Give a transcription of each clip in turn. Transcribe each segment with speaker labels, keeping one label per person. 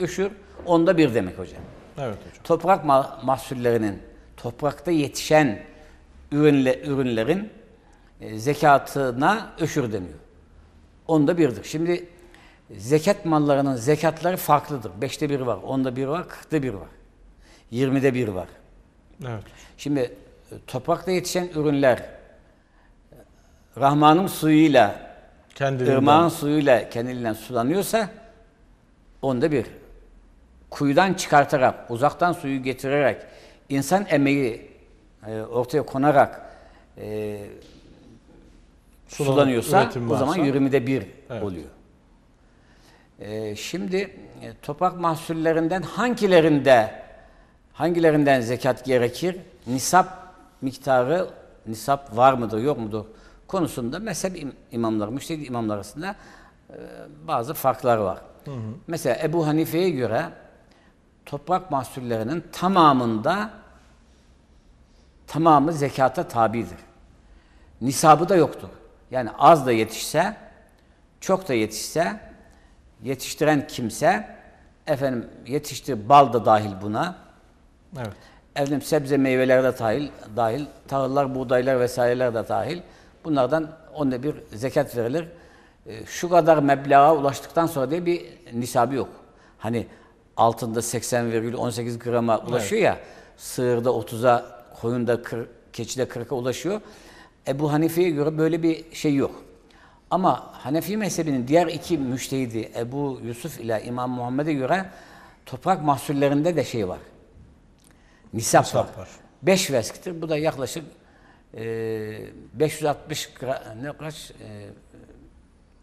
Speaker 1: Öşür onda bir demek hocam.
Speaker 2: Evet hocam.
Speaker 1: Toprak ma- mahsullerinin toprakta yetişen ürünle, ürünlerin e, zekatına öşür deniyor. Onda birdir. Şimdi zekat mallarının zekatları farklıdır. Beşte bir var, onda bir var, kırkta bir var. Yirmide bir var.
Speaker 2: Evet.
Speaker 1: Şimdi e, toprakta yetişen ürünler e, Rahman'ın suyuyla,
Speaker 2: Kendiliğinden.
Speaker 1: ırmağın suyuyla kendiliğinden sulanıyorsa onda bir. Kuyudan çıkartarak, uzaktan suyu getirerek, insan emeği e, ortaya konarak e, sulanıyorsa o zaman
Speaker 2: varsa-
Speaker 1: yürümede bir
Speaker 2: Evet.
Speaker 1: oluyor. E, şimdi e, toprak mahsullerinden hangilerinde hangilerinden zekat gerekir? Nisap miktarı nisap var mıdır yok mudur konusunda mezhep im- imamları, müştehid imamlar arasında e, bazı farklar var. Mesela Ebu Hanife'ye göre toprak mahsullerinin tamamında tamamı zekata tabidir. Nisabı da yoktur. Yani az da yetişse, çok da yetişse, yetiştiren kimse, efendim yetiştir bal da dahil buna,
Speaker 2: Evet.
Speaker 1: efendim sebze meyveler de dahil, dahil, tahıllar, buğdaylar vesaireler de dahil. Bunlardan onda bir zekat verilir. E, Şu kadar meblağa ulaştıktan sonra diye bir nisabı yok. Hani altında 80,18 grama ulaşıyor ya, sığırda 30'a, koyunda 40, keçide 40'a ulaşıyor. Ebu Hanife'ye göre böyle bir şey yok. Ama Hanefi mezhebinin diğer iki müştehidi Ebu Yusuf ile İmam Muhammed'e göre toprak mahsullerinde de şey var. Nisap,
Speaker 2: Nisap
Speaker 1: var.
Speaker 2: var.
Speaker 1: 5 vesktir. Bu da yaklaşık e, 560 gra, ne kaç e,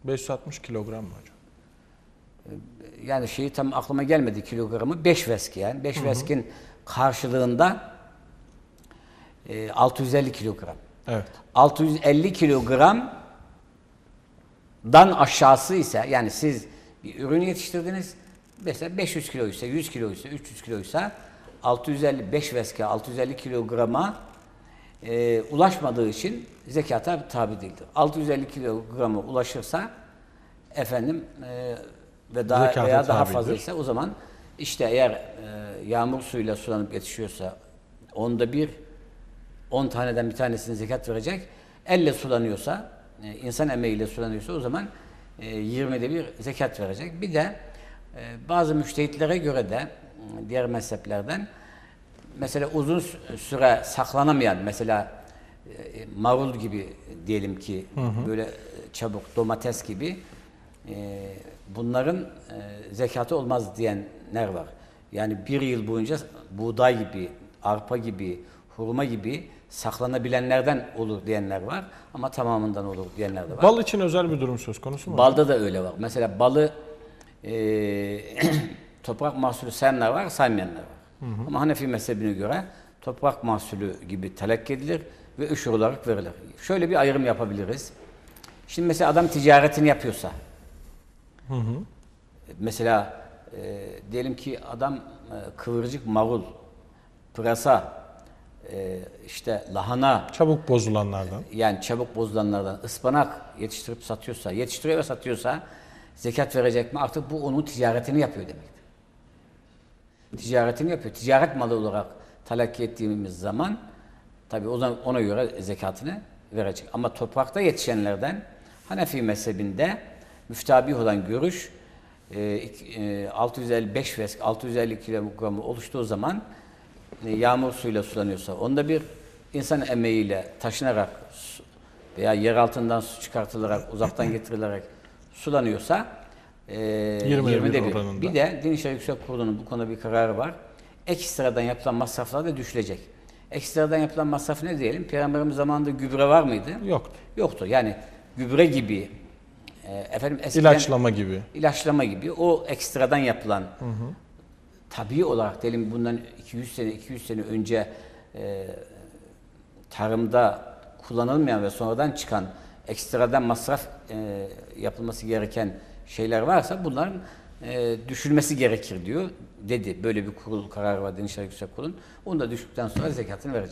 Speaker 2: 560 kilogram mı hocam?
Speaker 1: Yani şeyi tam aklıma gelmedi kilogramı 5 veski yani 5 veskin karşılığında e, 650 kilogram.
Speaker 2: Evet.
Speaker 1: 650 kilogramdan aşağısı ise yani siz bir ürün yetiştirdiniz mesela 500 kiloysa 100 kiloysa 300 kiloysa 655 veske 650 kilograma e, ulaşmadığı için zekata tabi değildir. 650 kilograma ulaşırsa efendim e, ve daha
Speaker 2: Zekata
Speaker 1: veya daha
Speaker 2: tabidir.
Speaker 1: fazlaysa o zaman işte eğer e, yağmur suyuyla sulanıp yetişiyorsa onda bir 10 taneden bir tanesini zekat verecek. Elle sulanıyorsa, e, insan emeğiyle sulanıyorsa o zaman e, 20'de bir zekat verecek. Bir de e, bazı müştehitlere göre de e, diğer mezheplerden mesela uzun sü- süre saklanamayan mesela e, marul gibi diyelim ki böyle e, çabuk domates gibi e, bunların e, zekatı olmaz diyenler var. Yani bir yıl boyunca buğday gibi, arpa gibi, hurma gibi saklanabilenlerden olur diyenler var ama tamamından olur diyenler de var.
Speaker 2: Bal için özel bir durum söz konusu mu?
Speaker 1: Balda da öyle var. Mesela balı e, toprak mahsulü sayanlar var, saymayanlar var. Ama Hanefi mezhebine göre toprak mahsulü gibi telakki edilir ve üşür olarak verilir. Şöyle bir ayrım yapabiliriz. Şimdi mesela adam ticaretini yapıyorsa, mesela e, diyelim ki adam e, kıvırcık marul, pırasa, e, işte lahana,
Speaker 2: Çabuk bozulanlardan.
Speaker 1: yani çabuk bozulanlardan ıspanak yetiştirip satıyorsa, yetiştiriyor ve satıyorsa zekat verecek mi? Artık bu onun ticaretini yapıyor demektir. Ticaretini yapıyor. Ticaret malı olarak talakki ettiğimiz zaman tabii o zaman ona göre zekatını verecek. Ama toprakta yetişenlerden Hanefi mezhebinde müftabih olan görüş e, ik- e, 655 vesk 650 kilogramı oluştuğu zaman e, yağmur suyuyla sulanıyorsa onda bir insan emeğiyle taşınarak veya yer altından su çıkartılarak uzaktan getirilerek sulanıyorsa e,
Speaker 2: 20'de
Speaker 1: 20'de
Speaker 2: bir oranında.
Speaker 1: Bir de Din İşleri Yüksek Kurulu'nun bu konuda bir kararı var. Ekstradan yapılan masraflar da düşülecek. Ekstradan yapılan masraf ne diyelim? Peygamberimiz zamanında gübre var mıydı?
Speaker 2: Yoktu.
Speaker 1: Yoktu. Yani gübre gibi efendim eskiden
Speaker 2: İlaçlama gibi.
Speaker 1: ilaçlama gibi o ekstradan yapılan tabii olarak diyelim bundan 200 sene 200 sene önce e, tarımda kullanılmayan ve sonradan çıkan ekstradan masraf e, yapılması gereken şeyler varsa bunların e, düşülmesi gerekir diyor dedi. Böyle bir kurul kararı var İşleri Yüksek Kurulu'nun. Onu da düştükten sonra zekatını verecek.